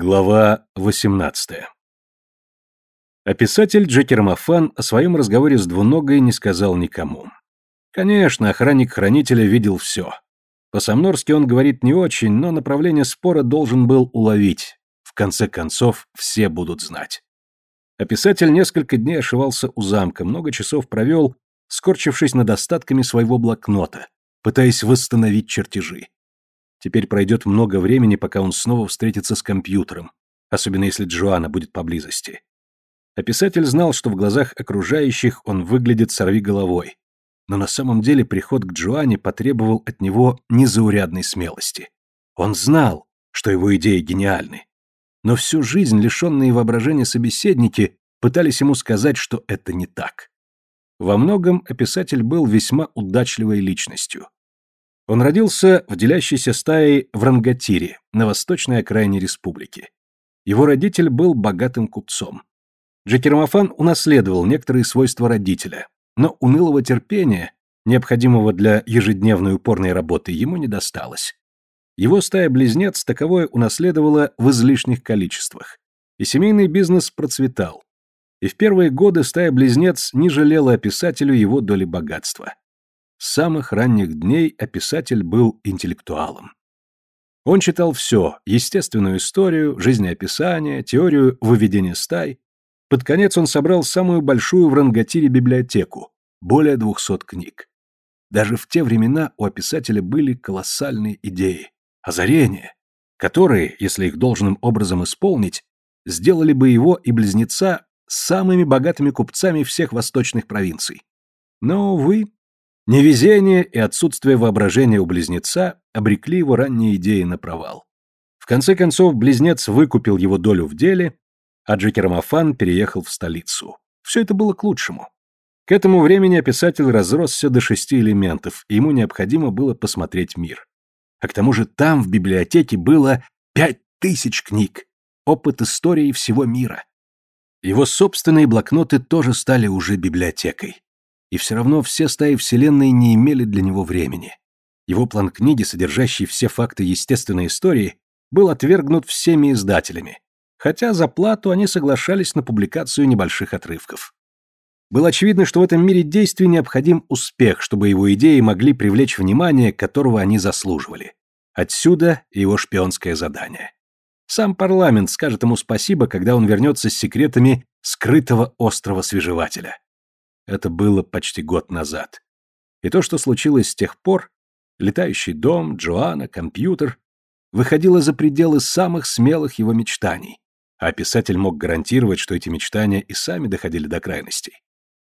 Глава 18 Описатель Джекер Мафан о своем разговоре с двуногой не сказал никому. Конечно, охранник хранителя видел все. По-самнорски он говорит не очень, но направление спора должен был уловить. В конце концов, все будут знать. Описатель несколько дней ошивался у замка, много часов провел, скорчившись над остатками своего блокнота, пытаясь восстановить чертежи. Теперь пройдет много времени, пока он снова встретится с компьютером, особенно если Джоанна будет поблизости. А писатель знал, что в глазах окружающих он выглядит сорвиголовой. Но на самом деле приход к Джоанне потребовал от него незаурядной смелости. Он знал, что его идеи гениальны. Но всю жизнь лишенные воображения собеседники пытались ему сказать, что это не так. Во многом описатель был весьма удачливой личностью. Он родился в делящейся стае в Рангатире, на восточной окраине республики. Его родитель был богатым купцом. Джекермофан унаследовал некоторые свойства родителя, но унылого терпения, необходимого для ежедневной упорной работы, ему не досталось. Его стая-близнец таковое унаследовала в излишних количествах, и семейный бизнес процветал. И в первые годы стая-близнец не жалела описателю его доли богатства. С самых ранних дней описатель был интеллектуалом. Он читал все – естественную историю, жизнеописание, теорию выведения стай. Под конец он собрал самую большую в Рангатире библиотеку – более 200 книг. Даже в те времена у описателя были колоссальные идеи, озарения, которые, если их должным образом исполнить, сделали бы его и близнеца самыми богатыми купцами всех восточных провинций. Но, увы, Невезение и отсутствие воображения у близнеца обрекли его ранние идеи на провал. В конце концов, близнец выкупил его долю в деле, а Джекерамафан переехал в столицу. Все это было к лучшему. К этому времени писатель разросся до шести элементов, и ему необходимо было посмотреть мир. А к тому же там, в библиотеке, было пять тысяч книг. Опыт истории всего мира. Его собственные блокноты тоже стали уже библиотекой. И все равно все стаи Вселенной не имели для него времени. Его план книги, содержащий все факты естественной истории, был отвергнут всеми издателями, хотя за плату они соглашались на публикацию небольших отрывков. Было очевидно, что в этом мире действий необходим успех, чтобы его идеи могли привлечь внимание, которого они заслуживали. Отсюда его шпионское задание. Сам парламент скажет ему спасибо, когда он вернется с секретами скрытого острова свежевателя. Это было почти год назад. И то, что случилось с тех пор, летающий дом, Джоанна, компьютер, выходило за пределы самых смелых его мечтаний, а писатель мог гарантировать, что эти мечтания и сами доходили до крайностей.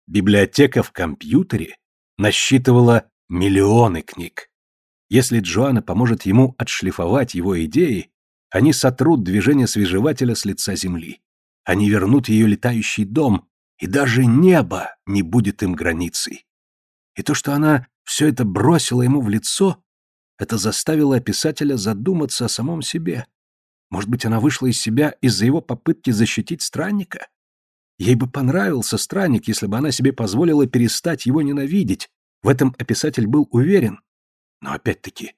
Библиотека в компьютере насчитывала миллионы книг. Если Джоанна поможет ему отшлифовать его идеи, они сотрут движение свежевателя с лица земли. Они вернут ее летающий дом, и даже небо не будет им границей. И то, что она все это бросила ему в лицо, это заставило писателя задуматься о самом себе. Может быть, она вышла из себя из-за его попытки защитить странника? Ей бы понравился странник, если бы она себе позволила перестать его ненавидеть. В этом описатель был уверен. Но опять-таки,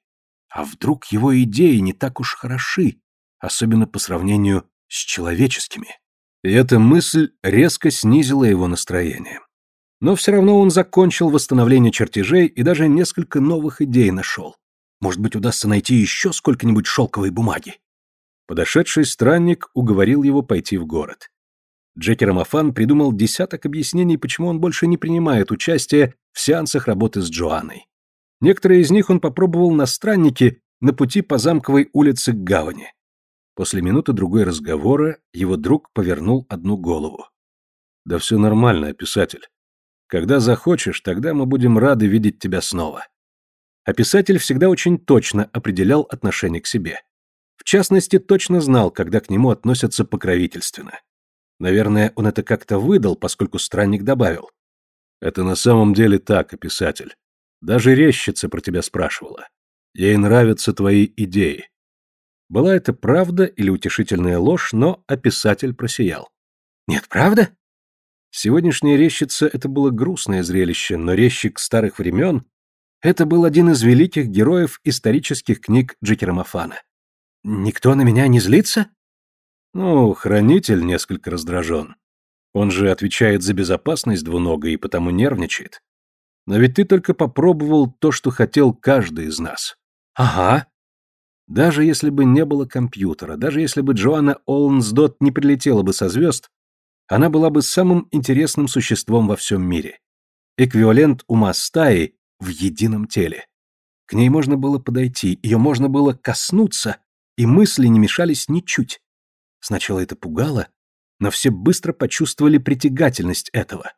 а вдруг его идеи не так уж хороши, особенно по сравнению с человеческими? И эта мысль резко снизила его настроение. Но все равно он закончил восстановление чертежей и даже несколько новых идей нашел. Может быть, удастся найти еще сколько-нибудь шелковой бумаги. Подошедший странник уговорил его пойти в город. Джеки Рамафан придумал десяток объяснений, почему он больше не принимает участие в сеансах работы с Джоанной. Некоторые из них он попробовал на страннике на пути по замковой улице к гавани. После минуты другой разговора его друг повернул одну голову. «Да все нормально, писатель. Когда захочешь, тогда мы будем рады видеть тебя снова». А писатель всегда очень точно определял отношение к себе. В частности, точно знал, когда к нему относятся покровительственно. Наверное, он это как-то выдал, поскольку странник добавил. «Это на самом деле так, писатель. Даже резчица про тебя спрашивала. Ей нравятся твои идеи. Была это правда или утешительная ложь, но описатель просиял. «Нет, правда?» Сегодняшняя резчица — это было грустное зрелище, но резчик старых времен — это был один из великих героев исторических книг Джекерамофана. «Никто на меня не злится?» Ну, хранитель несколько раздражен. Он же отвечает за безопасность двуногой и потому нервничает. Но ведь ты только попробовал то, что хотел каждый из нас. Ага. Даже если бы не было компьютера, даже если бы Джоанна Олнсдот не прилетела бы со звезд, она была бы самым интересным существом во всем мире. Эквивалент ума стаи в едином теле. К ней можно было подойти, ее можно было коснуться, и мысли не мешались ничуть. Сначала это пугало, но все быстро почувствовали притягательность этого.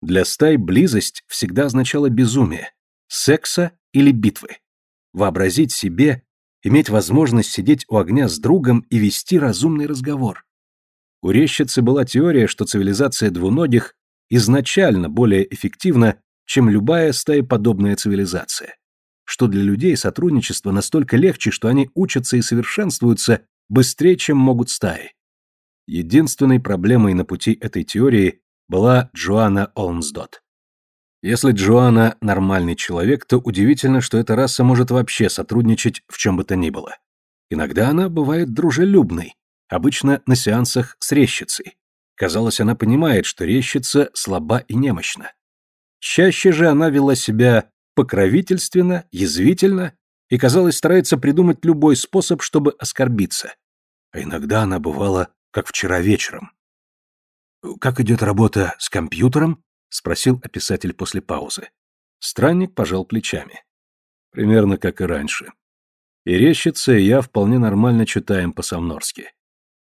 Для стай близость всегда означала безумие, секса или битвы. Вообразить себе, иметь возможность сидеть у огня с другом и вести разумный разговор. У Рещицы была теория, что цивилизация двуногих изначально более эффективна, чем любая стаеподобная цивилизация. Что для людей сотрудничество настолько легче, что они учатся и совершенствуются быстрее, чем могут стаи. Единственной проблемой на пути этой теории была Джоанна Олмсдот. Если Джоанна нормальный человек, то удивительно, что эта раса может вообще сотрудничать в чем бы то ни было. Иногда она бывает дружелюбной, обычно на сеансах с рещицей. Казалось, она понимает, что рещица слаба и немощна. Чаще же она вела себя покровительственно, язвительно и, казалось, старается придумать любой способ, чтобы оскорбиться. А иногда она бывала, как вчера вечером. «Как идет работа с компьютером?» — спросил описатель после паузы. Странник пожал плечами. Примерно как и раньше. И рещица, и я вполне нормально читаем по-самнорски.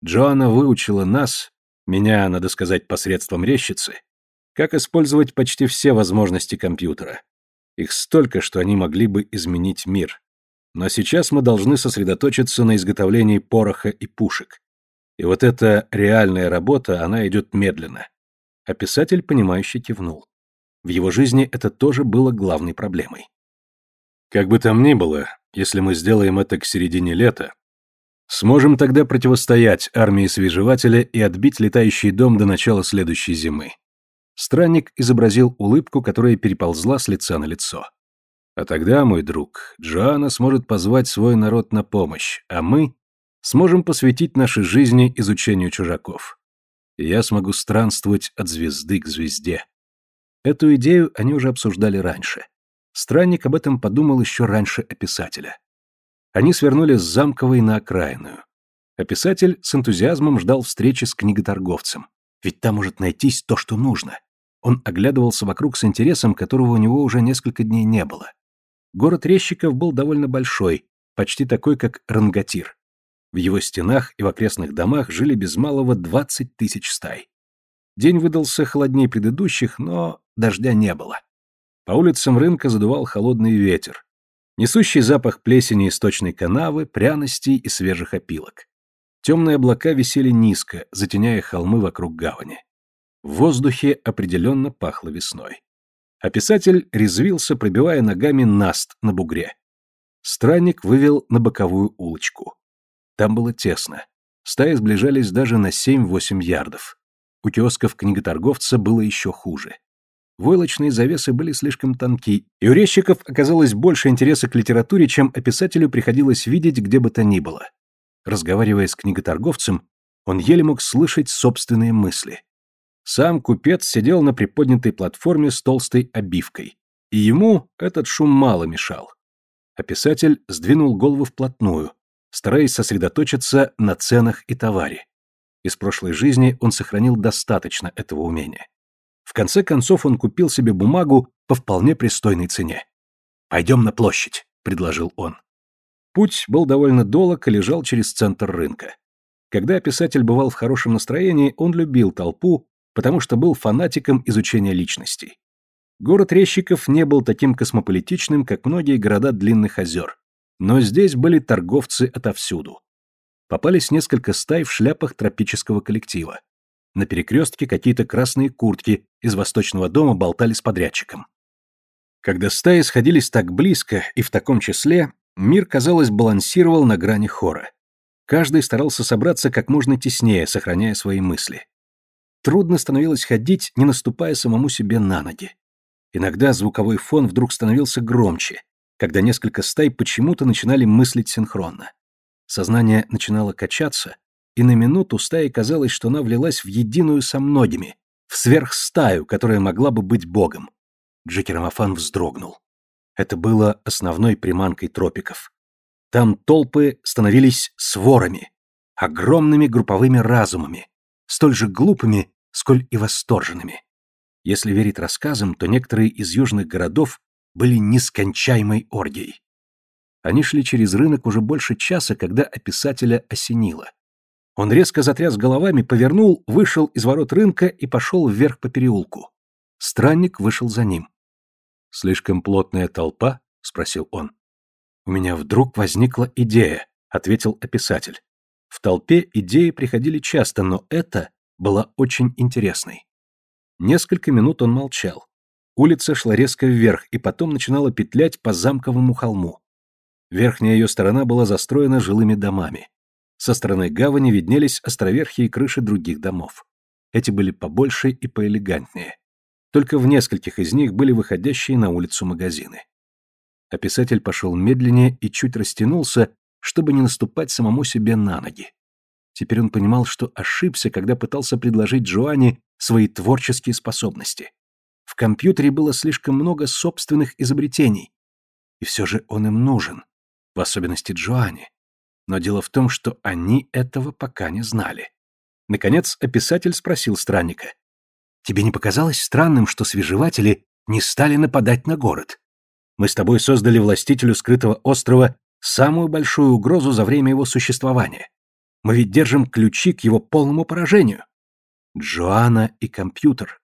Джоанна выучила нас, меня, надо сказать, посредством рещицы, как использовать почти все возможности компьютера. Их столько, что они могли бы изменить мир. Но сейчас мы должны сосредоточиться на изготовлении пороха и пушек. И вот эта реальная работа, она идет медленно. А писатель, понимающе кивнул. В его жизни это тоже было главной проблемой. Как бы там ни было, если мы сделаем это к середине лета, сможем тогда противостоять армии свежевателя и отбить летающий дом до начала следующей зимы. Странник изобразил улыбку, которая переползла с лица на лицо. А тогда, мой друг, Джоанна сможет позвать свой народ на помощь, а мы сможем посвятить нашей жизни изучению чужаков. И я смогу странствовать от звезды к звезде. Эту идею они уже обсуждали раньше. Странник об этом подумал еще раньше описателя. Они свернули с замковой на окраинную. Описатель с энтузиазмом ждал встречи с книготорговцем. Ведь там может найтись то, что нужно. Он оглядывался вокруг с интересом, которого у него уже несколько дней не было. Город резчиков был довольно большой, почти такой, как Рангатир. В его стенах и в окрестных домах жили без малого 20 тысяч стай. День выдался холоднее предыдущих, но дождя не было. По улицам рынка задувал холодный ветер, несущий запах плесени источной канавы, пряностей и свежих опилок. Темные облака висели низко, затеняя холмы вокруг гавани. В воздухе определенно пахло весной. А писатель резвился, пробивая ногами наст на бугре. Странник вывел на боковую улочку. Там было тесно. Стаи сближались даже на 7-8 ярдов. У киосков книготорговца было еще хуже. Войлочные завесы были слишком тонки, и у резчиков оказалось больше интереса к литературе, чем описателю приходилось видеть где бы то ни было. Разговаривая с книготорговцем, он еле мог слышать собственные мысли. Сам купец сидел на приподнятой платформе с толстой обивкой, и ему этот шум мало мешал. А писатель сдвинул голову вплотную, стараясь сосредоточиться на ценах и товаре. Из прошлой жизни он сохранил достаточно этого умения. В конце концов он купил себе бумагу по вполне пристойной цене. «Пойдем на площадь», — предложил он. Путь был довольно долг и лежал через центр рынка. Когда писатель бывал в хорошем настроении, он любил толпу, потому что был фанатиком изучения личностей. Город резчиков не был таким космополитичным, как многие города длинных озер, но здесь были торговцы отовсюду. Попались несколько стай в шляпах тропического коллектива. На перекрестке какие-то красные куртки из восточного дома болтали с подрядчиком. Когда стаи сходились так близко и в таком числе, мир, казалось, балансировал на грани хора. Каждый старался собраться как можно теснее, сохраняя свои мысли. Трудно становилось ходить, не наступая самому себе на ноги. Иногда звуковой фон вдруг становился громче, когда несколько стай почему-то начинали мыслить синхронно. Сознание начинало качаться, и на минуту стае казалось, что она влилась в единую со многими, в сверхстаю, которая могла бы быть богом. Джекерамофан вздрогнул. Это было основной приманкой тропиков. Там толпы становились сворами, огромными групповыми разумами, столь же глупыми, сколь и восторженными. Если верить рассказам, то некоторые из южных городов были нескончаемой оргией. Они шли через рынок уже больше часа, когда описателя осенило. Он резко затряс головами, повернул, вышел из ворот рынка и пошел вверх по переулку. Странник вышел за ним. «Слишком плотная толпа?» — спросил он. «У меня вдруг возникла идея», — ответил описатель. В толпе идеи приходили часто, но это была очень интересной. Несколько минут он молчал. Улица шла резко вверх и потом начинала петлять по замковому холму. Верхняя ее сторона была застроена жилыми домами. Со стороны гавани виднелись островерхие крыши других домов. Эти были побольше и поэлегантнее. Только в нескольких из них были выходящие на улицу магазины. А писатель пошел медленнее и чуть растянулся, чтобы не наступать самому себе на ноги. Теперь он понимал, что ошибся, когда пытался предложить Джоанне свои творческие способности. В компьютере было слишком много собственных изобретений. И все же он им нужен, в особенности Джоанне. Но дело в том, что они этого пока не знали. Наконец, описатель спросил странника. «Тебе не показалось странным, что свежеватели не стали нападать на город? Мы с тобой создали властителю скрытого острова самую большую угрозу за время его существования. Мы ведь держим ключи к его полному поражению. Джоанна и компьютер.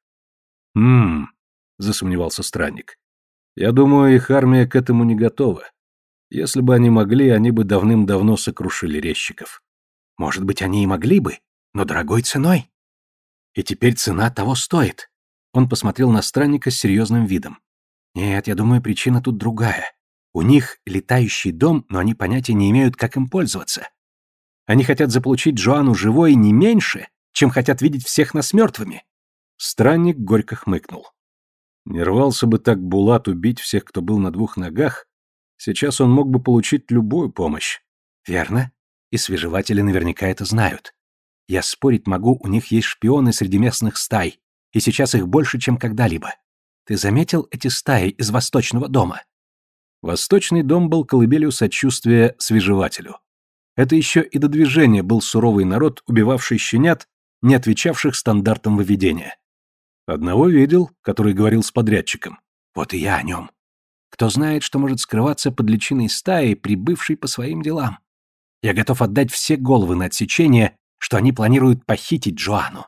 Хм, засомневался странник. Я думаю, их армия к этому не готова. Если бы они могли, они бы давным-давно сокрушили резчиков. Может быть, они и могли бы, но дорогой ценой. И теперь цена того стоит. Он посмотрел на странника с серьезным видом. Нет, я думаю, причина тут другая. У них летающий дом, но они понятия не имеют, как им пользоваться. Они хотят заполучить Джоанну живой не меньше, чем хотят видеть всех нас мертвыми. Странник горько хмыкнул. Не рвался бы так Булат убить всех, кто был на двух ногах, сейчас он мог бы получить любую помощь. Верно. И свежеватели наверняка это знают. Я спорить могу, у них есть шпионы среди местных стай, и сейчас их больше, чем когда-либо. Ты заметил эти стаи из Восточного дома? Восточный дом был колыбелью сочувствия свежевателю. Это еще и до движения был суровый народ, убивавший щенят, не отвечавших стандартам выведения. Одного видел, который говорил с подрядчиком. Вот и я о нем. Кто знает, что может скрываться под личиной стаи, прибывшей по своим делам. Я готов отдать все головы на отсечение, что они планируют похитить Джоанну.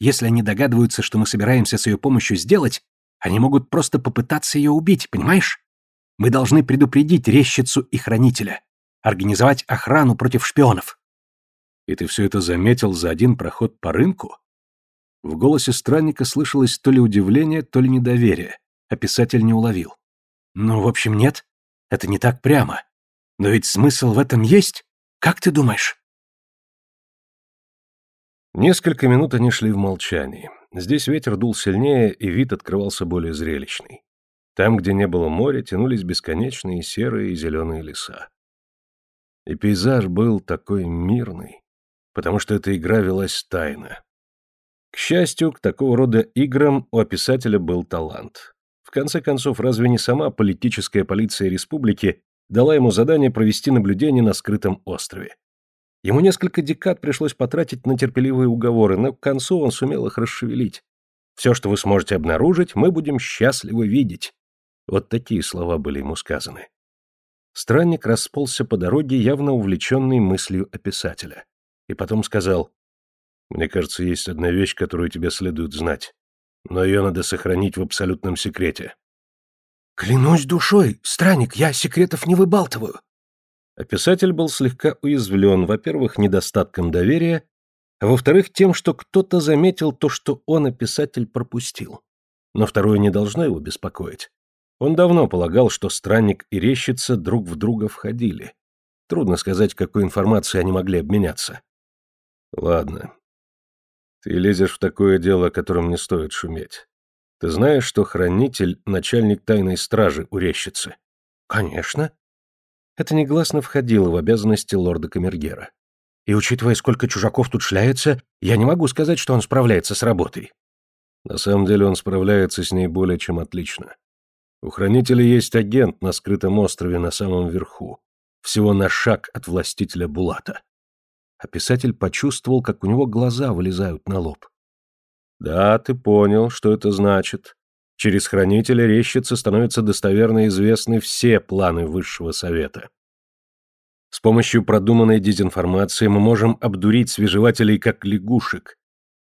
Если они догадываются, что мы собираемся с ее помощью сделать, они могут просто попытаться ее убить, понимаешь? Мы должны предупредить резчицу и хранителя организовать охрану против шпионов. И ты все это заметил за один проход по рынку? В голосе странника слышалось то ли удивление, то ли недоверие, а писатель не уловил. Ну, в общем, нет, это не так прямо. Но ведь смысл в этом есть, как ты думаешь? Несколько минут они шли в молчании. Здесь ветер дул сильнее, и вид открывался более зрелищный. Там, где не было моря, тянулись бесконечные серые и зеленые леса. И пейзаж был такой мирный, потому что эта игра велась тайно. К счастью, к такого рода играм у описателя был талант. В конце концов, разве не сама политическая полиция республики дала ему задание провести наблюдение на скрытом острове? Ему несколько декад пришлось потратить на терпеливые уговоры, но к концу он сумел их расшевелить. Все, что вы сможете обнаружить, мы будем счастливы видеть. Вот такие слова были ему сказаны. Странник расползся по дороге, явно увлеченный мыслью описателя. И потом сказал, «Мне кажется, есть одна вещь, которую тебе следует знать. Но ее надо сохранить в абсолютном секрете». «Клянусь душой, странник, я секретов не выбалтываю». Описатель был слегка уязвлен, во-первых, недостатком доверия, а во-вторых, тем, что кто-то заметил то, что он, описатель, пропустил. Но второе не должно его беспокоить. Он давно полагал, что странник и рещица друг в друга входили. Трудно сказать, какой информацией они могли обменяться. Ладно. Ты лезешь в такое дело, о котором не стоит шуметь. Ты знаешь, что хранитель — начальник тайной стражи у рещицы? Конечно. Это негласно входило в обязанности лорда Камергера. И учитывая, сколько чужаков тут шляется, я не могу сказать, что он справляется с работой. На самом деле он справляется с ней более чем отлично. У хранителя есть агент на скрытом острове на самом верху, всего на шаг от властителя Булата. А писатель почувствовал, как у него глаза вылезают на лоб. Да, ты понял, что это значит. Через хранителя рещицы становятся достоверно известны все планы Высшего Совета. С помощью продуманной дезинформации мы можем обдурить свежевателей как лягушек.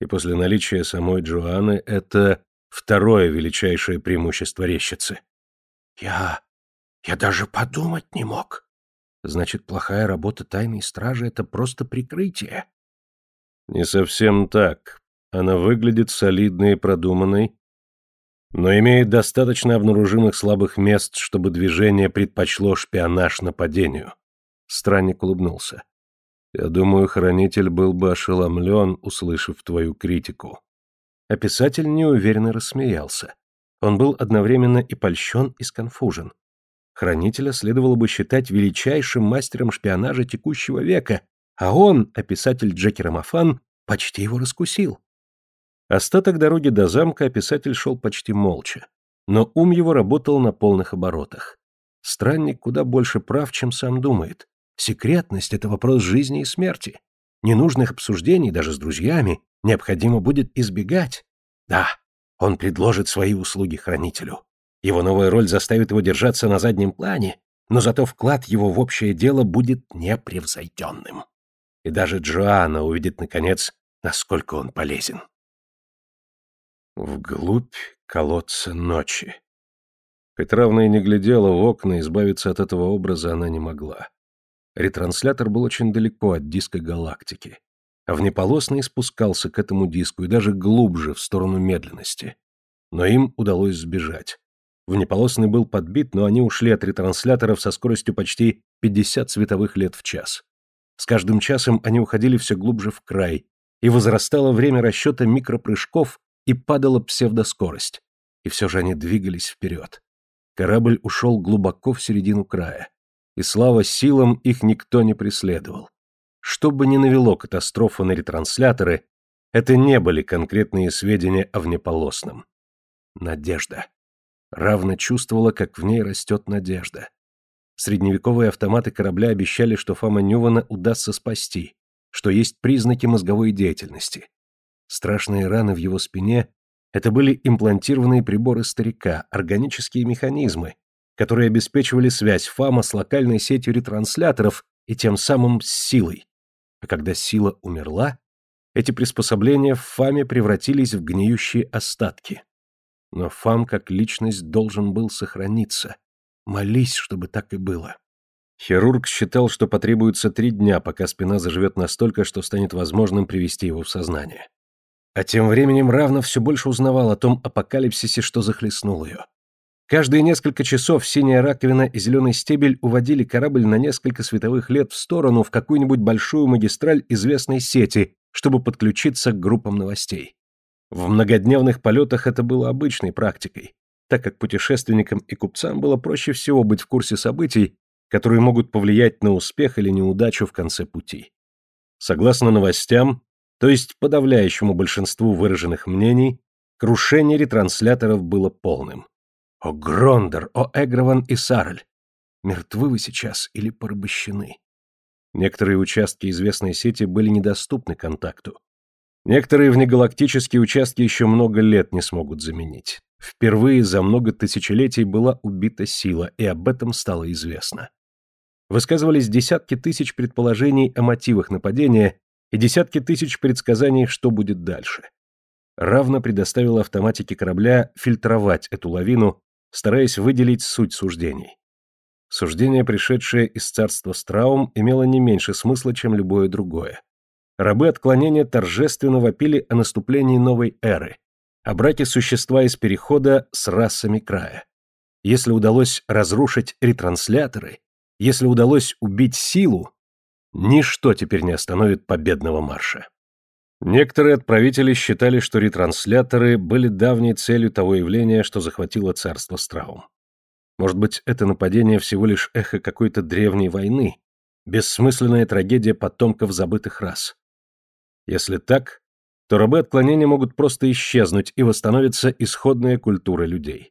И после наличия самой Джоанны это второе величайшее преимущество рещицы. Я... я даже подумать не мог. Значит, плохая работа тайной стражи — это просто прикрытие. Не совсем так. Она выглядит солидной и продуманной, но имеет достаточно обнаружимых слабых мест, чтобы движение предпочло шпионаж нападению. Странник улыбнулся. «Я думаю, хранитель был бы ошеломлен, услышав твою критику». А писатель неуверенно рассмеялся. Он был одновременно и польщен, и сконфужен. Хранителя следовало бы считать величайшим мастером шпионажа текущего века, а он, описатель Джеки Рамафан, почти его раскусил. Остаток дороги до замка описатель шел почти молча, но ум его работал на полных оборотах. Странник куда больше прав, чем сам думает. Секретность — это вопрос жизни и смерти. Ненужных обсуждений даже с друзьями необходимо будет избегать. Да, он предложит свои услуги хранителю. Его новая роль заставит его держаться на заднем плане, но зато вклад его в общее дело будет непревзойденным. И даже Джоанна увидит, наконец, насколько он полезен. Вглубь колодца ночи. Равно и не глядела в окна, избавиться от этого образа она не могла. Ретранслятор был очень далеко от диска галактики, а внеполосный спускался к этому диску и даже глубже в сторону медленности. Но им удалось сбежать. Внеполосный был подбит, но они ушли от ретрансляторов со скоростью почти 50 световых лет в час. С каждым часом они уходили все глубже в край, и возрастало время расчета микропрыжков и падала псевдоскорость. И все же они двигались вперед. Корабль ушел глубоко в середину края и слава силам их никто не преследовал. Что бы ни навело катастрофу на ретрансляторы, это не были конкретные сведения о внеполосном. Надежда. Равно чувствовала, как в ней растет надежда. Средневековые автоматы корабля обещали, что Фома Нювана удастся спасти, что есть признаки мозговой деятельности. Страшные раны в его спине — это были имплантированные приборы старика, органические механизмы, которые обеспечивали связь ФАМа с локальной сетью ретрансляторов и тем самым с силой. А когда сила умерла, эти приспособления в ФАМе превратились в гниющие остатки. Но ФАМ как личность должен был сохраниться. Молись, чтобы так и было. Хирург считал, что потребуется три дня, пока спина заживет настолько, что станет возможным привести его в сознание. А тем временем Равна все больше узнавал о том апокалипсисе, что захлестнул ее. Каждые несколько часов синяя раковина и зеленый стебель уводили корабль на несколько световых лет в сторону в какую-нибудь большую магистраль известной сети, чтобы подключиться к группам новостей. В многодневных полетах это было обычной практикой, так как путешественникам и купцам было проще всего быть в курсе событий, которые могут повлиять на успех или неудачу в конце пути. Согласно новостям, то есть подавляющему большинству выраженных мнений, крушение ретрансляторов было полным. О Грондер, о Эгрован и Сарль! Мертвы вы сейчас или порабощены? Некоторые участки известной сети были недоступны контакту. Некоторые внегалактические участки еще много лет не смогут заменить. Впервые за много тысячелетий была убита сила, и об этом стало известно. Высказывались десятки тысяч предположений о мотивах нападения и десятки тысяч предсказаний, что будет дальше. Равно предоставила автоматике корабля фильтровать эту лавину стараясь выделить суть суждений. Суждение, пришедшее из царства Страум, имело не меньше смысла, чем любое другое. Рабы отклонения торжественно вопили о наступлении новой эры, о браке существа из перехода с расами края. Если удалось разрушить ретрансляторы, если удалось убить силу, ничто теперь не остановит победного марша. Некоторые отправители считали, что ретрансляторы были давней целью того явления, что захватило царство Страум. Может быть, это нападение всего лишь эхо какой-то древней войны, Бессмысленная трагедия потомков забытых рас. Если так, то рабы отклонения могут просто исчезнуть и восстановится исходная культура людей.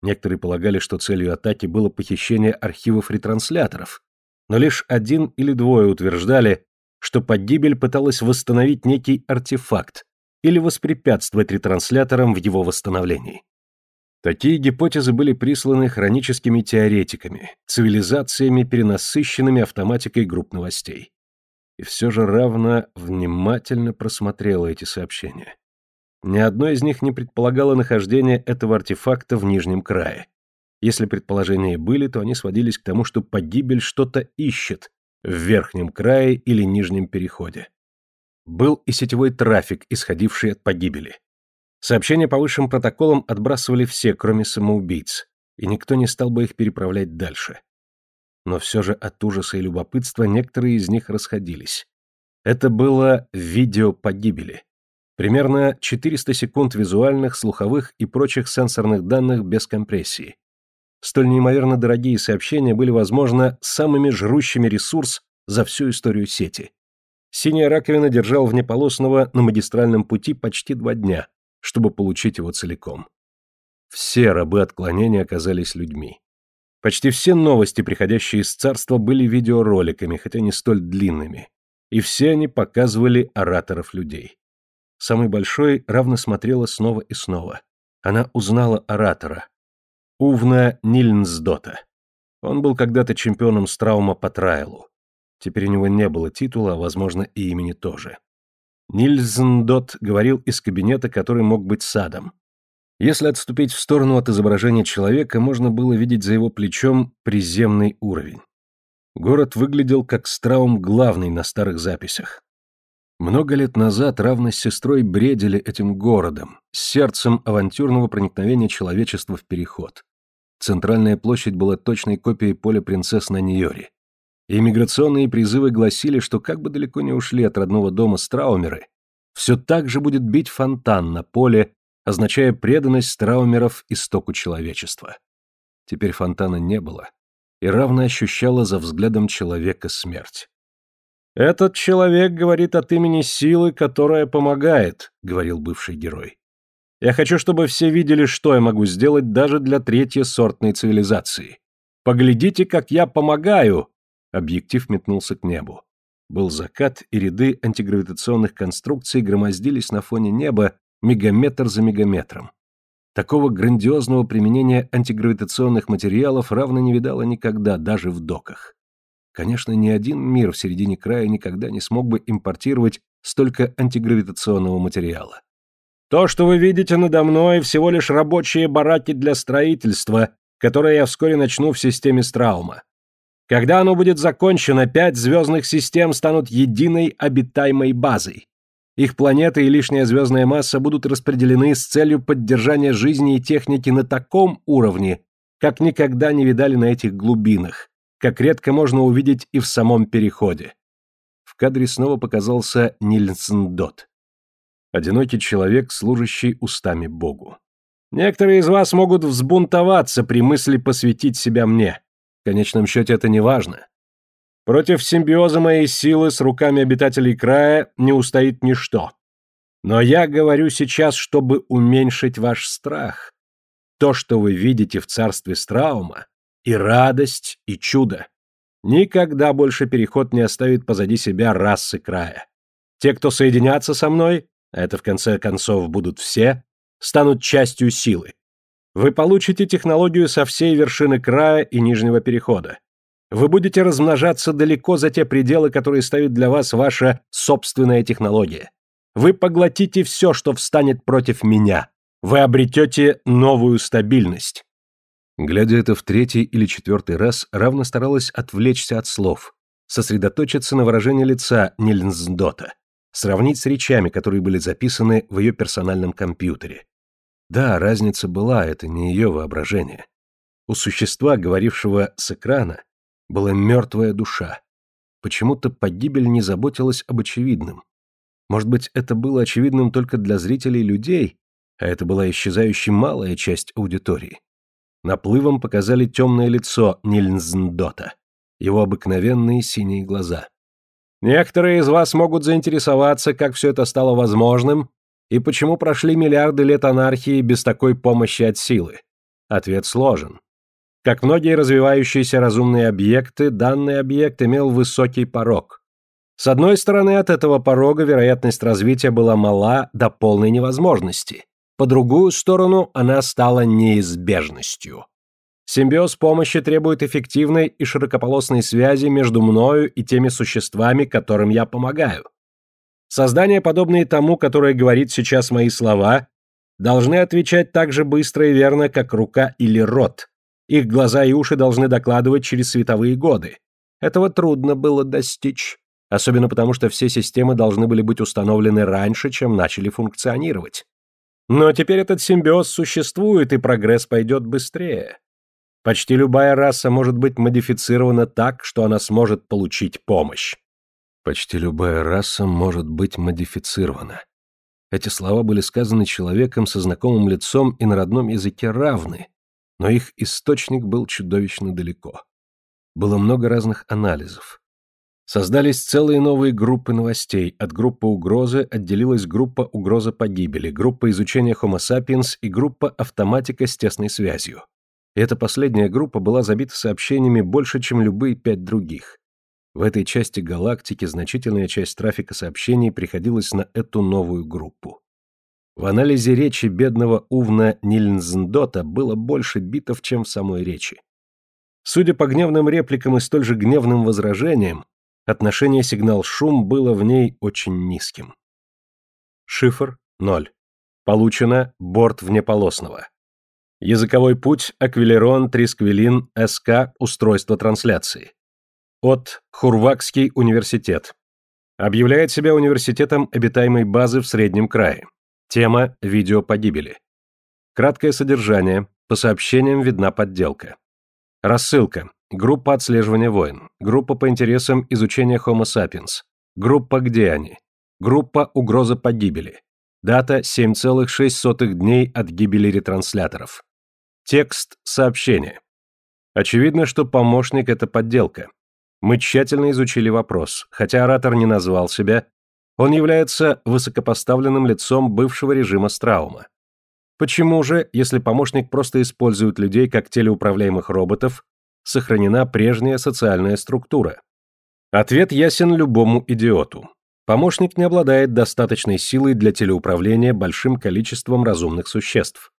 Некоторые полагали, что целью атаки было похищение архивов ретрансляторов, но лишь один или двое утверждали, что погибель пыталась восстановить некий артефакт или воспрепятствовать ретрансляторам в его восстановлении. Такие гипотезы были присланы хроническими теоретиками, цивилизациями, перенасыщенными автоматикой групп новостей. И все же равно внимательно просмотрела эти сообщения. Ни одно из них не предполагало нахождение этого артефакта в Нижнем крае. Если предположения были, то они сводились к тому, что погибель что-то ищет в Верхнем крае или Нижнем переходе. Был и сетевой трафик, исходивший от погибели. Сообщения по высшим протоколам отбрасывали все, кроме самоубийц, и никто не стал бы их переправлять дальше. Но все же от ужаса и любопытства некоторые из них расходились. Это было видео погибели. Примерно 400 секунд визуальных, слуховых и прочих сенсорных данных без компрессии. Столь неимоверно дорогие сообщения были, возможно, самыми жрущими ресурс за всю историю сети. Синяя раковина держал внеполосного на магистральном пути почти два дня, чтобы получить его целиком. Все рабы отклонения оказались людьми. Почти все новости, приходящие из царства, были видеороликами, хотя не столь длинными, и все они показывали ораторов людей. Самый большой равно смотрела снова и снова. Она узнала оратора. Увна Нильнсдота. Он был когда-то чемпионом Страума по трайлу. Теперь у него не было титула, а, возможно, и имени тоже. Нильсндот говорил из кабинета, который мог быть садом. Если отступить в сторону от изображения человека, можно было видеть за его плечом приземный уровень. Город выглядел как Страум главный на старых записях. Много лет назад равно с сестрой бредили этим городом, сердцем авантюрного проникновения человечества в переход. Центральная площадь была точной копией поля принцесс на Ньоре. И иммиграционные призывы гласили, что как бы далеко не ушли от родного дома Страумеры, все так же будет бить фонтан на поле, означая преданность Страумеров истоку человечества. Теперь фонтана не было, и равно ощущала за взглядом человека смерть. «Этот человек говорит от имени силы, которая помогает», — говорил бывший герой. «Я хочу, чтобы все видели, что я могу сделать даже для третьей сортной цивилизации. Поглядите, как я помогаю!» Объектив метнулся к небу. Был закат, и ряды антигравитационных конструкций громоздились на фоне неба мегаметр за мегаметром. Такого грандиозного применения антигравитационных материалов равно не видала никогда, даже в доках. Конечно, ни один мир в середине края никогда не смог бы импортировать столько антигравитационного материала. То, что вы видите надо мной, всего лишь рабочие бараки для строительства, которые я вскоре начну в системе Страума. Когда оно будет закончено, пять звездных систем станут единой обитаемой базой. Их планеты и лишняя звездная масса будут распределены с целью поддержания жизни и техники на таком уровне, как никогда не видали на этих глубинах, как редко можно увидеть и в самом переходе. В кадре снова показался Нильсендот. Одинокий человек, служащий устами Богу. Некоторые из вас могут взбунтоваться при мысли посвятить себя мне. В конечном счете это не важно. Против симбиоза моей силы с руками обитателей края не устоит ничто. Но я говорю сейчас, чтобы уменьшить ваш страх. То, что вы видите в царстве Страума, и радость, и чудо. Никогда больше переход не оставит позади себя расы края. Те, кто соединятся со мной, а это в конце концов будут все, станут частью силы. Вы получите технологию со всей вершины края и нижнего перехода. Вы будете размножаться далеко за те пределы, которые ставит для вас ваша собственная технология. Вы поглотите все, что встанет против меня. Вы обретете новую стабильность. Глядя это в третий или четвертый раз, равно старалась отвлечься от слов, сосредоточиться на выражении лица Нильнсдота, сравнить с речами, которые были записаны в ее персональном компьютере. Да, разница была, это не ее воображение. У существа, говорившего с экрана, была мертвая душа. Почему-то погибель не заботилась об очевидном. Может быть, это было очевидным только для зрителей людей, а это была исчезающей малая часть аудитории. Наплывом показали темное лицо Нильнздота. его обыкновенные синие глаза. Некоторые из вас могут заинтересоваться, как все это стало возможным и почему прошли миллиарды лет анархии без такой помощи от силы. Ответ сложен. Как многие развивающиеся разумные объекты, данный объект имел высокий порог. С одной стороны, от этого порога вероятность развития была мала до полной невозможности. По другую сторону, она стала неизбежностью. Симбиоз помощи требует эффективной и широкополосной связи между мною и теми существами, которым я помогаю. Создания, подобные тому, которое говорит сейчас мои слова, должны отвечать так же быстро и верно, как рука или рот. Их глаза и уши должны докладывать через световые годы. Этого трудно было достичь, особенно потому что все системы должны были быть установлены раньше, чем начали функционировать. Но теперь этот симбиоз существует, и прогресс пойдет быстрее. Почти любая раса может быть модифицирована так, что она сможет получить помощь. Почти любая раса может быть модифицирована. Эти слова были сказаны человеком со знакомым лицом и на родном языке равны, но их источник был чудовищно далеко. Было много разных анализов. Создались целые новые группы новостей. От группы угрозы отделилась группа угроза погибели, группа изучения Homo sapiens и группа автоматика с тесной связью. И эта последняя группа была забита сообщениями больше, чем любые пять других. В этой части галактики значительная часть трафика сообщений приходилась на эту новую группу. В анализе речи бедного Увна Нильнзндота было больше битов, чем в самой речи. Судя по гневным репликам и столь же гневным возражениям, отношение сигнал-шум было в ней очень низким. Шифр – 0. Получено борт внеполосного. Языковой путь Аквилерон Трисквилин СК устройство трансляции. От Хурвакский университет. Объявляет себя университетом обитаемой базы в Среднем крае. Тема «Видео погибели». Краткое содержание. По сообщениям видна подделка. Рассылка. Группа отслеживания войн. Группа по интересам изучения Homo sapiens. Группа «Где они?». Группа «Угроза погибели». Дата 7,6 дней от гибели ретрансляторов. Текст сообщения. Очевидно, что помощник – это подделка. Мы тщательно изучили вопрос. Хотя оратор не назвал себя, он является высокопоставленным лицом бывшего режима Страума. Почему же, если помощник просто использует людей как телеуправляемых роботов, сохранена прежняя социальная структура? Ответ ясен любому идиоту. Помощник не обладает достаточной силой для телеуправления большим количеством разумных существ.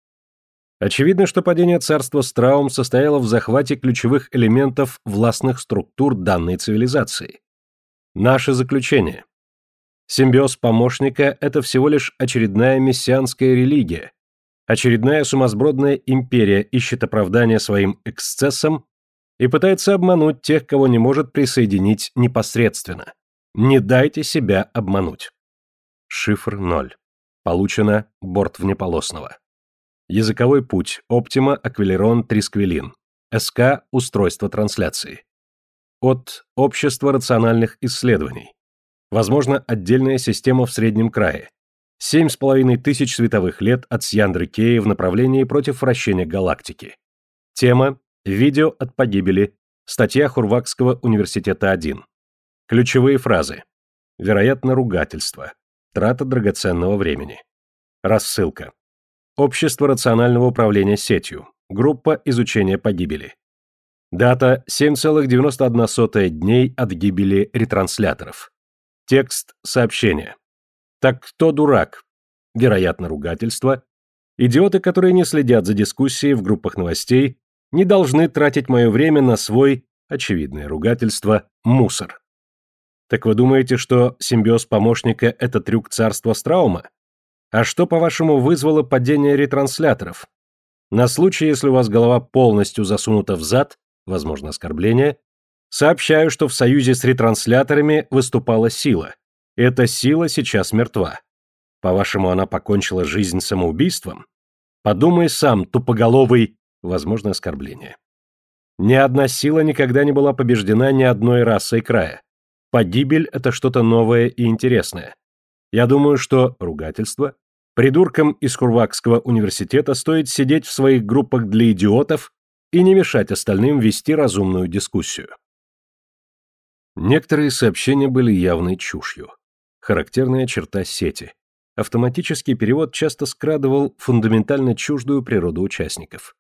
Очевидно, что падение царства Страум состояло в захвате ключевых элементов властных структур данной цивилизации. Наше заключение. Симбиоз помощника – это всего лишь очередная мессианская религия, очередная сумасбродная империя ищет оправдания своим эксцессам и пытается обмануть тех, кого не может присоединить непосредственно. Не дайте себя обмануть. Шифр 0. Получено борт внеполосного. Языковой путь. Оптима, Аквилерон, Трисквилин. СК. Устройство трансляции. От Общества рациональных исследований. Возможно, отдельная система в среднем крае. Семь с половиной тысяч световых лет от Сьяндры Кеи в направлении против вращения галактики. Тема «Видео от погибели». Статья Хурвакского университета 1. Ключевые фразы. Вероятно, ругательство. Трата драгоценного времени. Рассылка. Общество рационального управления сетью. Группа изучения погибели. Дата 7,91 дней от гибели ретрансляторов. Текст сообщения. Так кто дурак? Вероятно, ругательство. Идиоты, которые не следят за дискуссией в группах новостей, не должны тратить мое время на свой, очевидное ругательство, мусор. Так вы думаете, что симбиоз помощника – это трюк царства Страума? А что, по-вашему, вызвало падение ретрансляторов? На случай, если у вас голова полностью засунута в зад, возможно, оскорбление, сообщаю, что в союзе с ретрансляторами выступала сила. Эта сила сейчас мертва. По-вашему, она покончила жизнь самоубийством? Подумай сам, тупоголовый, возможно, оскорбление. Ни одна сила никогда не была побеждена ни одной расой края. Погибель – это что-то новое и интересное. Я думаю, что ругательство Придуркам из Хурвакского университета стоит сидеть в своих группах для идиотов и не мешать остальным вести разумную дискуссию. Некоторые сообщения были явной чушью. Характерная черта сети. Автоматический перевод часто скрадывал фундаментально чуждую природу участников.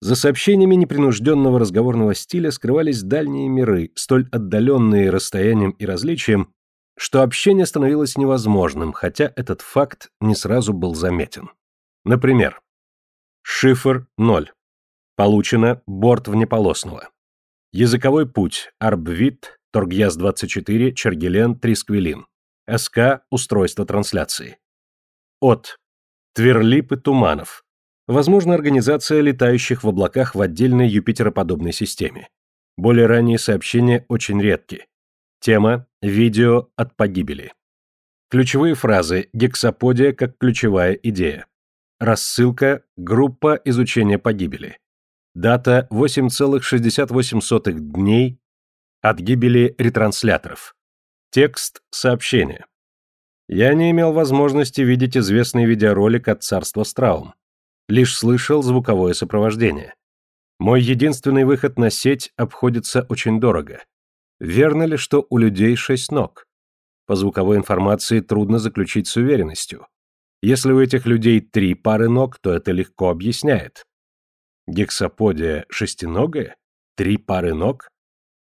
За сообщениями непринужденного разговорного стиля скрывались дальние миры, столь отдаленные расстоянием и различием, что общение становилось невозможным, хотя этот факт не сразу был заметен. Например, шифр 0. Получено борт внеполосного. Языковой путь Арбвит, Торгьяз-24, Чергелен, Трисквилин. СК устройство трансляции. От. Тверлип и Туманов. Возможно, организация летающих в облаках в отдельной Юпитероподобной системе. Более ранние сообщения очень редки. Тема «Видео от погибели». Ключевые фразы «Гексаподия как ключевая идея». Рассылка «Группа изучения погибели». Дата 8,68 дней от гибели ретрансляторов. Текст сообщения. Я не имел возможности видеть известный видеоролик от царства Страум. Лишь слышал звуковое сопровождение. Мой единственный выход на сеть обходится очень дорого. Верно ли, что у людей шесть ног? По звуковой информации трудно заключить с уверенностью. Если у этих людей три пары ног, то это легко объясняет. Гексаподия шестиногая? Три пары ног?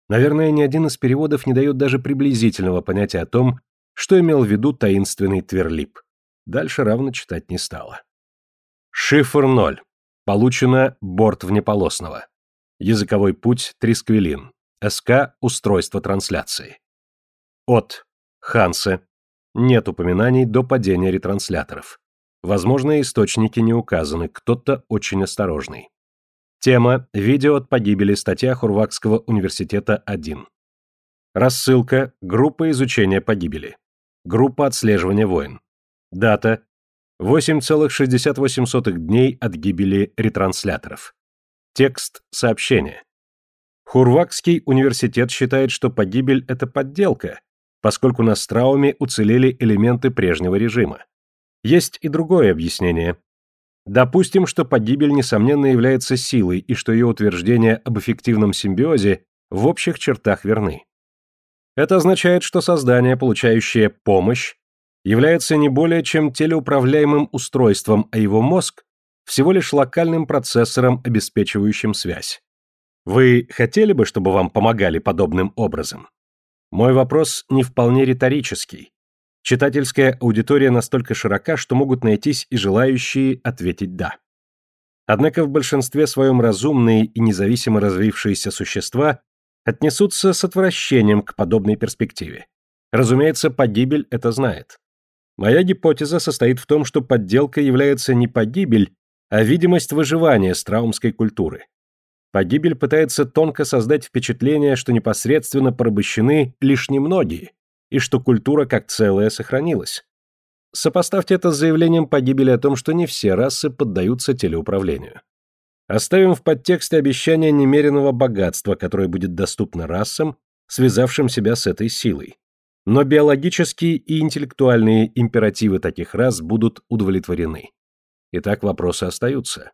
Наверное, ни один из переводов не дает даже приблизительного понятия о том, что имел в виду таинственный Тверлип. Дальше равно читать не стало. Шифр 0. Получено борт внеполосного. Языковой путь Трисквилин. СК устройство трансляции. От Хансе. Нет упоминаний до падения ретрансляторов. Возможно, источники не указаны, кто-то очень осторожный. Тема «Видео от погибели. Статья Хурвакского университета 1». Рассылка «Группа изучения погибели». Группа отслеживания войн. Дата 8,68 дней от гибели ретрансляторов. Текст сообщения. Хурвакский университет считает, что погибель – это подделка, поскольку на Страуме уцелели элементы прежнего режима. Есть и другое объяснение. Допустим, что погибель, несомненно, является силой и что ее утверждения об эффективном симбиозе в общих чертах верны. Это означает, что создание, получающее помощь, является не более чем телеуправляемым устройством, а его мозг – всего лишь локальным процессором, обеспечивающим связь. Вы хотели бы, чтобы вам помогали подобным образом? Мой вопрос не вполне риторический. Читательская аудитория настолько широка, что могут найтись и желающие ответить «да». Однако в большинстве своем разумные и независимо развившиеся существа отнесутся с отвращением к подобной перспективе. Разумеется, погибель это знает. Моя гипотеза состоит в том, что подделка является не погибель, а видимость выживания страумской культуры. Погибель пытается тонко создать впечатление, что непосредственно порабощены лишь немногие, и что культура как целая сохранилась. Сопоставьте это с заявлением погибели о том, что не все расы поддаются телеуправлению. Оставим в подтексте обещание немеренного богатства, которое будет доступно расам, связавшим себя с этой силой. Но биологические и интеллектуальные императивы таких рас будут удовлетворены. Итак, вопросы остаются.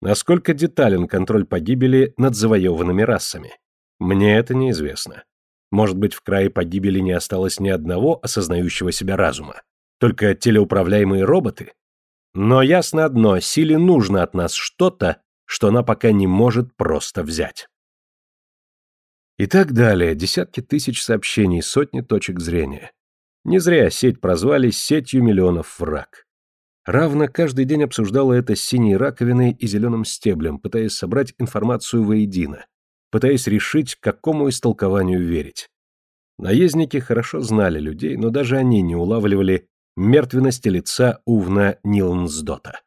Насколько детален контроль погибели над завоеванными расами? Мне это неизвестно. Может быть, в крае погибели не осталось ни одного осознающего себя разума, только телеуправляемые роботы? Но ясно одно, силе нужно от нас что-то, что она пока не может просто взять. И так далее, десятки тысяч сообщений, сотни точек зрения. Не зря сеть прозвали сетью миллионов враг. Равно каждый день обсуждала это с синей раковиной и зеленым стеблем, пытаясь собрать информацию воедино, пытаясь решить, какому истолкованию верить. Наездники хорошо знали людей, но даже они не улавливали мертвенности лица Увна Нилнсдота.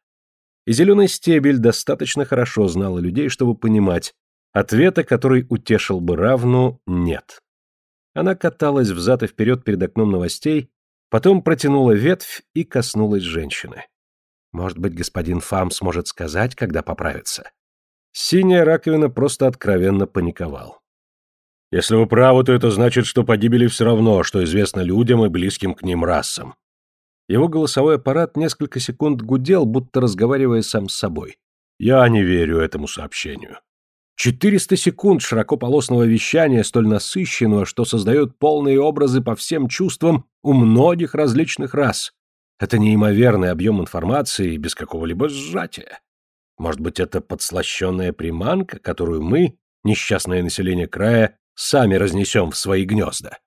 И зеленый стебель достаточно хорошо знал людей, чтобы понимать, ответа, который утешил бы равну, нет. Она каталась взад и вперед перед окном новостей, Потом протянула ветвь и коснулась женщины. Может быть, господин Фам сможет сказать, когда поправится. Синяя раковина просто откровенно паниковал. Если вы правы, то это значит, что погибели все равно, что известно людям и близким к ним расам. Его голосовой аппарат несколько секунд гудел, будто разговаривая сам с собой. Я не верю этому сообщению. 400 секунд широкополосного вещания, столь насыщенного, что создает полные образы по всем чувствам у многих различных рас. Это неимоверный объем информации без какого-либо сжатия. Может быть, это подслащенная приманка, которую мы, несчастное население края, сами разнесем в свои гнезда.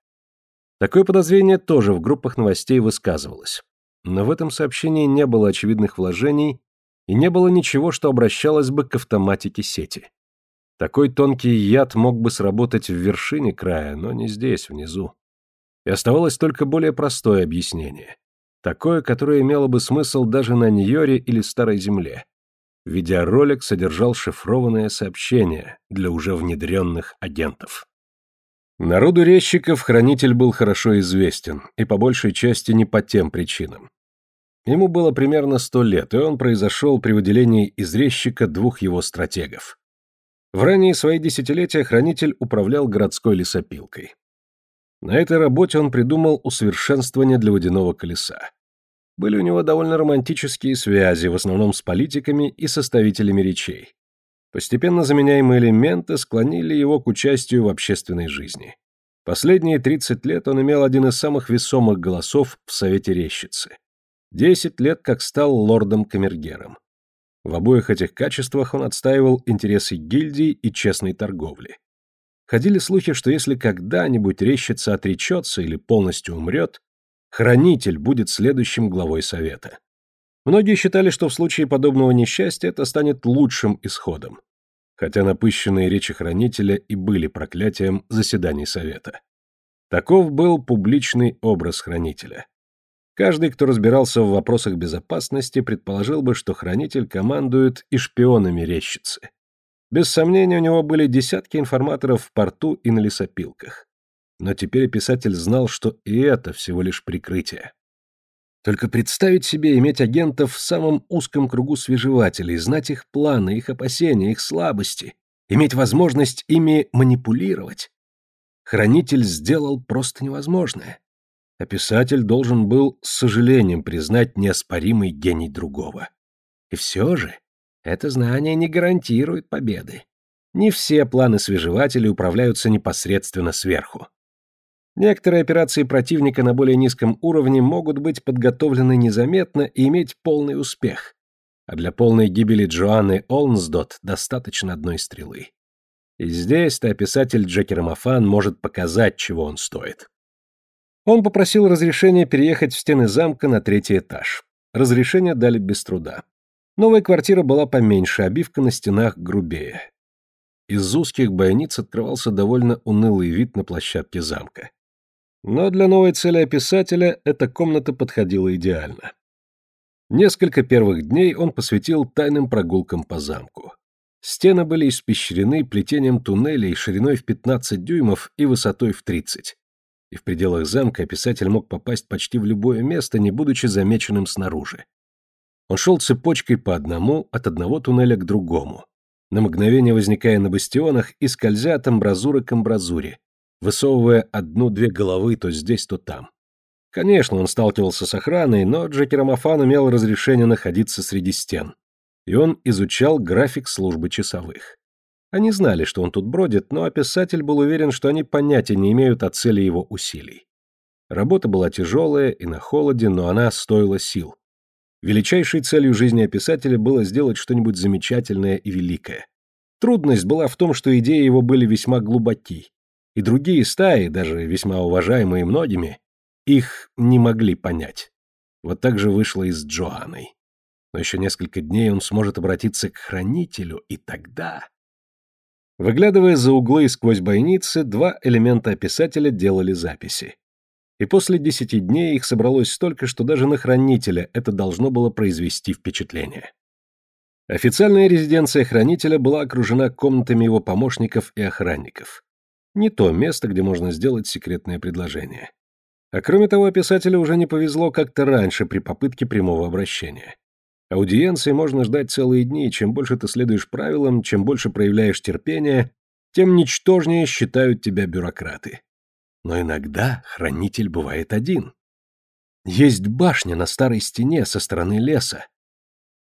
Такое подозрение тоже в группах новостей высказывалось. Но в этом сообщении не было очевидных вложений и не было ничего, что обращалось бы к автоматике сети. Такой тонкий яд мог бы сработать в вершине края, но не здесь, внизу. И оставалось только более простое объяснение. Такое, которое имело бы смысл даже на Ньоре или Старой Земле. Видеоролик содержал шифрованное сообщение для уже внедренных агентов. Народу резчиков хранитель был хорошо известен, и по большей части не по тем причинам. Ему было примерно сто лет, и он произошел при выделении из резчика двух его стратегов. В ранние свои десятилетия хранитель управлял городской лесопилкой. На этой работе он придумал усовершенствование для водяного колеса. Были у него довольно романтические связи, в основном с политиками и составителями речей. Постепенно заменяемые элементы склонили его к участию в общественной жизни. Последние 30 лет он имел один из самых весомых голосов в Совете Рещицы. Десять лет как стал лордом-камергером. В обоих этих качествах он отстаивал интересы гильдии и честной торговли. Ходили слухи, что если когда-нибудь Рещица отречется или полностью умрет, хранитель будет следующим главой совета. Многие считали, что в случае подобного несчастья это станет лучшим исходом, хотя напыщенные речи хранителя и были проклятием заседаний совета. Таков был публичный образ хранителя. Каждый, кто разбирался в вопросах безопасности, предположил бы, что хранитель командует и шпионами речицы. Без сомнения, у него были десятки информаторов в порту и на лесопилках. Но теперь писатель знал, что и это всего лишь прикрытие. Только представить себе иметь агентов в самом узком кругу свежевателей, знать их планы, их опасения, их слабости, иметь возможность ими манипулировать. Хранитель сделал просто невозможное. А писатель должен был с сожалением признать неоспоримый гений другого. И все же это знание не гарантирует победы. Не все планы свежевателей управляются непосредственно сверху. Некоторые операции противника на более низком уровне могут быть подготовлены незаметно и иметь полный успех. А для полной гибели Джоанны Олнсдот достаточно одной стрелы. И здесь-то описатель Джекер Мафан может показать, чего он стоит. Он попросил разрешения переехать в стены замка на третий этаж. Разрешение дали без труда. Новая квартира была поменьше, обивка на стенах грубее. Из узких бойниц открывался довольно унылый вид на площадке замка. Но для новой цели описателя эта комната подходила идеально. Несколько первых дней он посвятил тайным прогулкам по замку. Стены были испещрены плетением туннелей шириной в 15 дюймов и высотой в 30. И в пределах замка писатель мог попасть почти в любое место, не будучи замеченным снаружи. Он шел цепочкой по одному, от одного туннеля к другому, на мгновение возникая на бастионах и скользя от амбразуры к амбразуре, высовывая одну-две головы то здесь, то там. Конечно, он сталкивался с охраной, но Джекерамофан имел разрешение находиться среди стен. И он изучал график службы часовых. Они знали, что он тут бродит, но описатель был уверен, что они понятия не имеют о цели его усилий. Работа была тяжелая и на холоде, но она стоила сил. Величайшей целью жизни описателя было сделать что-нибудь замечательное и великое. Трудность была в том, что идеи его были весьма глубоки, и другие стаи, даже весьма уважаемые многими, их не могли понять. Вот так же вышло и с Джоанной. Но еще несколько дней он сможет обратиться к хранителю, и тогда... Выглядывая за углы сквозь бойницы, два элемента описателя делали записи. И после десяти дней их собралось столько, что даже на хранителя это должно было произвести впечатление. Официальная резиденция хранителя была окружена комнатами его помощников и охранников. Не то место, где можно сделать секретное предложение. А кроме того, писателю уже не повезло как-то раньше при попытке прямого обращения. Аудиенции можно ждать целые дни, и чем больше ты следуешь правилам, чем больше проявляешь терпение, тем ничтожнее считают тебя бюрократы. Но иногда хранитель бывает один. Есть башня на старой стене со стороны леса.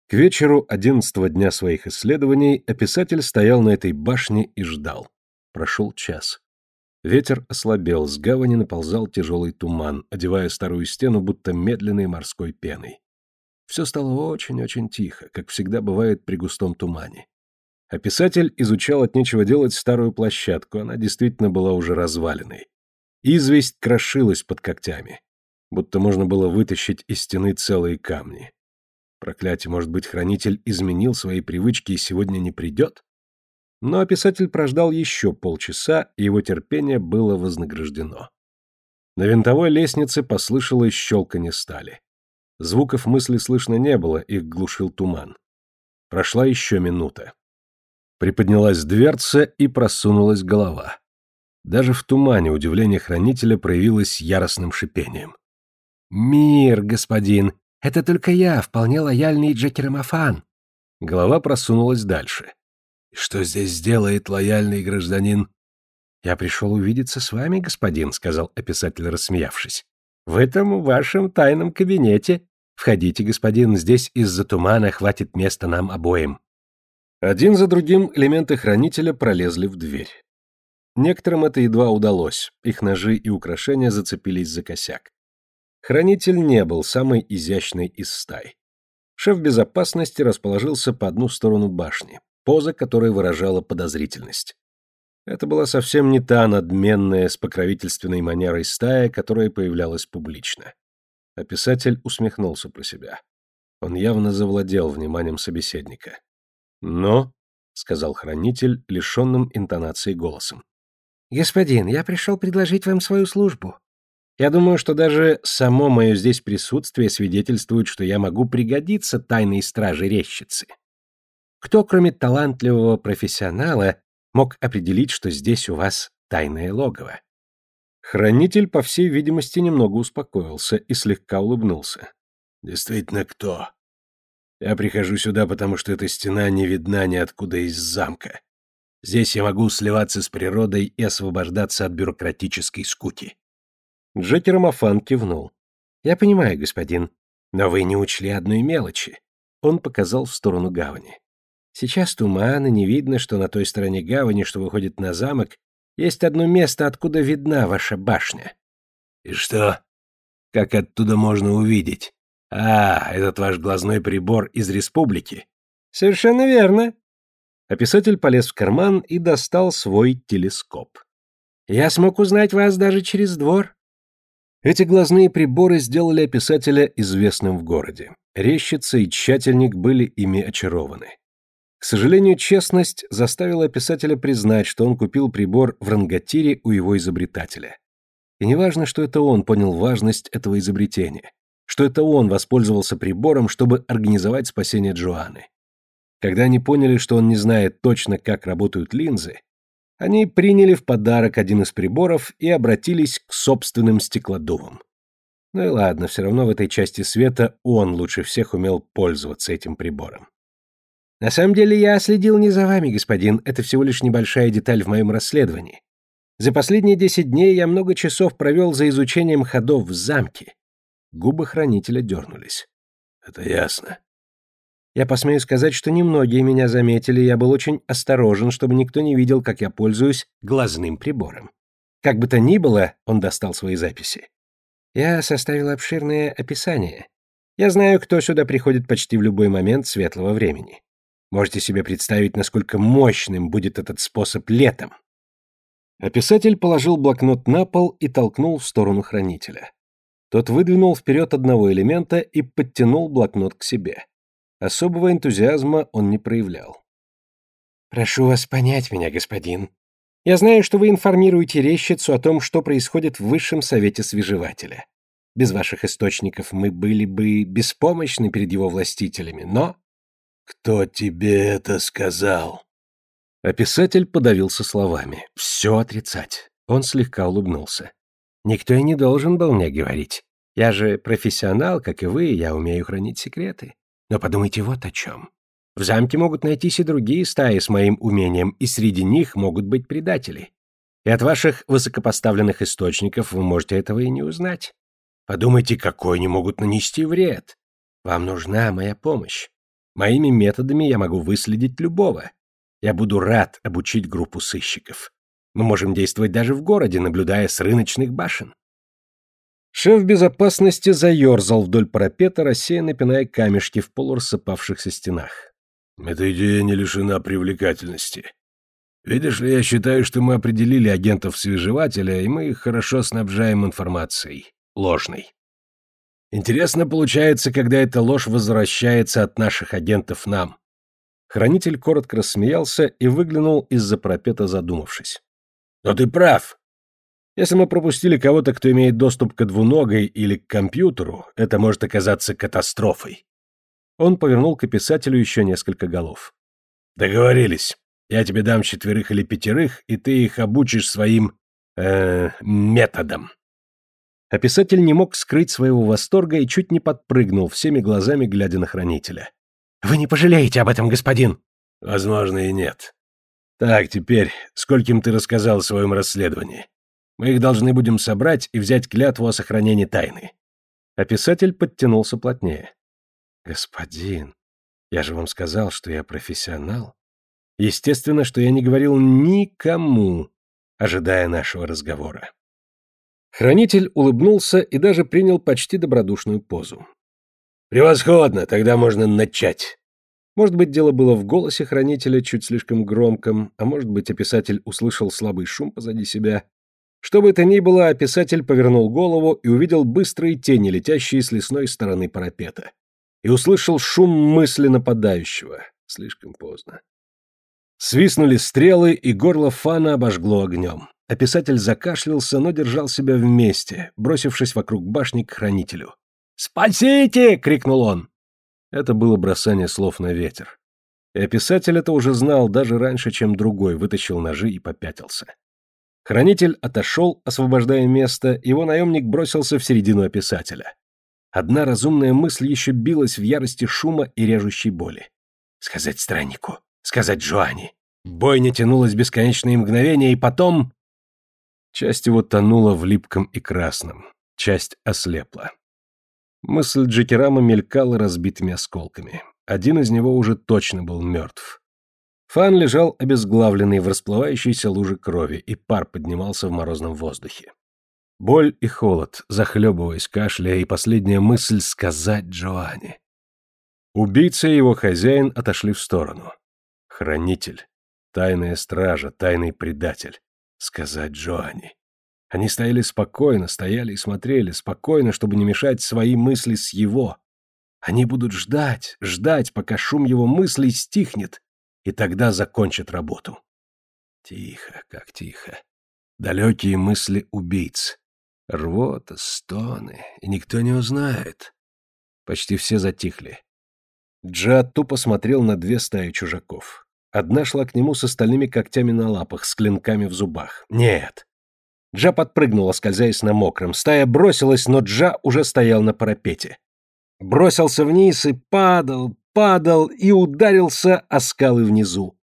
К вечеру одиннадцатого дня своих исследований описатель стоял на этой башне и ждал. Прошел час. Ветер ослабел, с гавани наползал тяжелый туман, одевая старую стену будто медленной морской пеной. Все стало очень-очень тихо, как всегда бывает при густом тумане. А писатель изучал от нечего делать старую площадку, она действительно была уже разваленной. Известь крошилась под когтями, будто можно было вытащить из стены целые камни. Проклятие, может быть, хранитель изменил свои привычки и сегодня не придет? Но писатель прождал еще полчаса, и его терпение было вознаграждено. На винтовой лестнице послышалось щелканье стали. Звуков мысли слышно не было, их глушил туман. Прошла еще минута. Приподнялась дверца и просунулась голова. Даже в тумане удивление хранителя проявилось яростным шипением. «Мир, господин! Это только я, вполне лояльный Джекерамофан. Голова просунулась дальше. Что здесь делает лояльный гражданин? Я пришел увидеться с вами, господин, сказал описатель, рассмеявшись. В этом вашем тайном кабинете. Входите, господин, здесь из-за тумана хватит места нам обоим. Один за другим элементы хранителя пролезли в дверь. Некоторым это едва удалось, их ножи и украшения зацепились за косяк. Хранитель не был самой изящной из стай. Шеф безопасности расположился по одну сторону башни, поза которой выражала подозрительность. Это была совсем не та надменная с покровительственной манерой стая, которая появлялась публично. А писатель усмехнулся про себя. Он явно завладел вниманием собеседника. «Но», — сказал хранитель, лишенным интонацией голосом. «Господин, я пришел предложить вам свою службу. Я думаю, что даже само мое здесь присутствие свидетельствует, что я могу пригодиться тайной страже рещицы. Кто, кроме талантливого профессионала, мог определить, что здесь у вас тайное логово? Хранитель, по всей видимости, немного успокоился и слегка улыбнулся. Действительно, кто? Я прихожу сюда, потому что эта стена не видна ниоткуда из замка. Здесь я могу сливаться с природой и освобождаться от бюрократической скуки. Джекер Мафан кивнул. «Я понимаю, господин, но вы не учли одной мелочи». Он показал в сторону гавани. «Сейчас туман, и не видно, что на той стороне гавани, что выходит на замок, есть одно место, откуда видна ваша башня». «И что? Как оттуда можно увидеть? А, этот ваш глазной прибор из республики?» «Совершенно верно». Описатель полез в карман и достал свой телескоп. «Я смог узнать вас даже через двор. Эти глазные приборы сделали описателя известным в городе. Рещица и тщательник были ими очарованы. К сожалению, честность заставила писателя признать, что он купил прибор в рангатире у его изобретателя. И неважно, что это он понял важность этого изобретения, что это он воспользовался прибором, чтобы организовать спасение Джоанны. Когда они поняли, что он не знает точно, как работают линзы, они приняли в подарок один из приборов и обратились к собственным стеклодувам. Ну и ладно, все равно в этой части света он лучше всех умел пользоваться этим прибором. На самом деле я следил не за вами, господин, это всего лишь небольшая деталь в моем расследовании. За последние десять дней я много часов провел за изучением ходов в замке. Губы хранителя дернулись. Это ясно. Я посмею сказать, что немногие меня заметили, я был очень осторожен, чтобы никто не видел, как я пользуюсь глазным прибором. Как бы то ни было, он достал свои записи. Я составил обширное описание. Я знаю, кто сюда приходит почти в любой момент светлого времени. Можете себе представить, насколько мощным будет этот способ летом. Описатель положил блокнот на пол и толкнул в сторону хранителя. Тот выдвинул вперед одного элемента и подтянул блокнот к себе. Особого энтузиазма он не проявлял. «Прошу вас понять меня, господин. Я знаю, что вы информируете рещицу о том, что происходит в Высшем Совете Свежевателя. Без ваших источников мы были бы беспомощны перед его властителями, но...» «Кто тебе это сказал?» Описатель подавился словами. «Все отрицать». Он слегка улыбнулся. «Никто и не должен был мне говорить. Я же профессионал, как и вы, я умею хранить секреты. Но подумайте вот о чем. В замке могут найтись и другие стаи с моим умением, и среди них могут быть предатели. И от ваших высокопоставленных источников вы можете этого и не узнать. Подумайте, какой они могут нанести вред. Вам нужна моя помощь. Моими методами я могу выследить любого. Я буду рад обучить группу сыщиков. Мы можем действовать даже в городе, наблюдая с рыночных башен. Шеф безопасности заерзал вдоль парапета, рассеянно пиная камешки в полурассыпавшихся стенах. «Эта идея не лишена привлекательности. Видишь ли, я считаю, что мы определили агентов-свежевателя, и мы их хорошо снабжаем информацией. Ложной. Интересно получается, когда эта ложь возвращается от наших агентов нам». Хранитель коротко рассмеялся и выглянул из-за парапета, задумавшись. «Но ты прав. Если мы пропустили кого-то, кто имеет доступ к двуногой или к компьютеру, это может оказаться катастрофой. Он повернул к писателю еще несколько голов. Договорились. Я тебе дам четверых или пятерых, и ты их обучишь своим... Э, методом. А писатель не мог скрыть своего восторга и чуть не подпрыгнул, всеми глазами глядя на хранителя. «Вы не пожалеете об этом, господин?» «Возможно, и нет. Так, теперь, скольким ты рассказал о своем расследовании?» Мы их должны будем собрать и взять клятву о сохранении тайны. А писатель подтянулся плотнее. Господин, я же вам сказал, что я профессионал. Естественно, что я не говорил никому, ожидая нашего разговора. Хранитель улыбнулся и даже принял почти добродушную позу. «Превосходно! Тогда можно начать!» Может быть, дело было в голосе хранителя чуть слишком громком, а может быть, описатель услышал слабый шум позади себя что бы это ни было, писатель повернул голову и увидел быстрые тени, летящие с лесной стороны парапета. И услышал шум мысли нападающего. Слишком поздно. Свистнули стрелы, и горло фана обожгло огнем. А писатель закашлялся, но держал себя вместе, бросившись вокруг башни к хранителю. «Спасите!» — крикнул он. Это было бросание слов на ветер. И описатель это уже знал даже раньше, чем другой, вытащил ножи и попятился. Хранитель отошел, освобождая место, его наемник бросился в середину описателя. Одна разумная мысль еще билась в ярости шума и режущей боли. Сказать страннику, сказать Джоанне. Бойня тянулась бесконечные мгновения, и потом... Часть его тонула в липком и красном, часть ослепла. Мысль Джекерама мелькала разбитыми осколками. Один из него уже точно был мертв. Фан лежал обезглавленный в расплывающейся луже крови, и пар поднимался в морозном воздухе. Боль и холод, захлебываясь кашля, и последняя мысль сказать Джоанне. Убийца и его хозяин отошли в сторону. Хранитель, тайная стража, тайный предатель. Сказать Джоанне. Они стояли спокойно, стояли и смотрели, спокойно, чтобы не мешать свои мысли с его. Они будут ждать, ждать, пока шум его мыслей стихнет, и тогда закончат работу. Тихо, как тихо. Далекие мысли убийц. Рвота, стоны, и никто не узнает. Почти все затихли. Джа тупо смотрел на две стаи чужаков. Одна шла к нему с остальными когтями на лапах, с клинками в зубах. Нет. Джа подпрыгнула, скользясь на мокром. Стая бросилась, но Джа уже стоял на парапете. Бросился вниз и падал, падал и ударился о скалы внизу.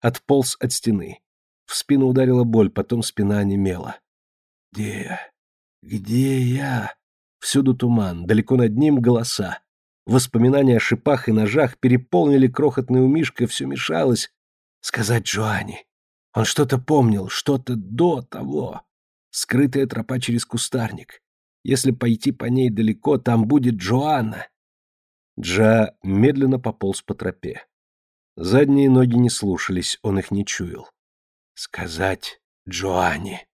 Отполз от стены. В спину ударила боль, потом спина онемела. Где? Где я? Всюду туман, далеко над ним голоса. Воспоминания о шипах и ножах переполнили крохотный умишка, все мешалось. Сказать Джоанне. Он что-то помнил, что-то до того. Скрытая тропа через кустарник. Если пойти по ней далеко, там будет Джоанна. Джа медленно пополз по тропе. Задние ноги не слушались, он их не чуял. Сказать Джоанне.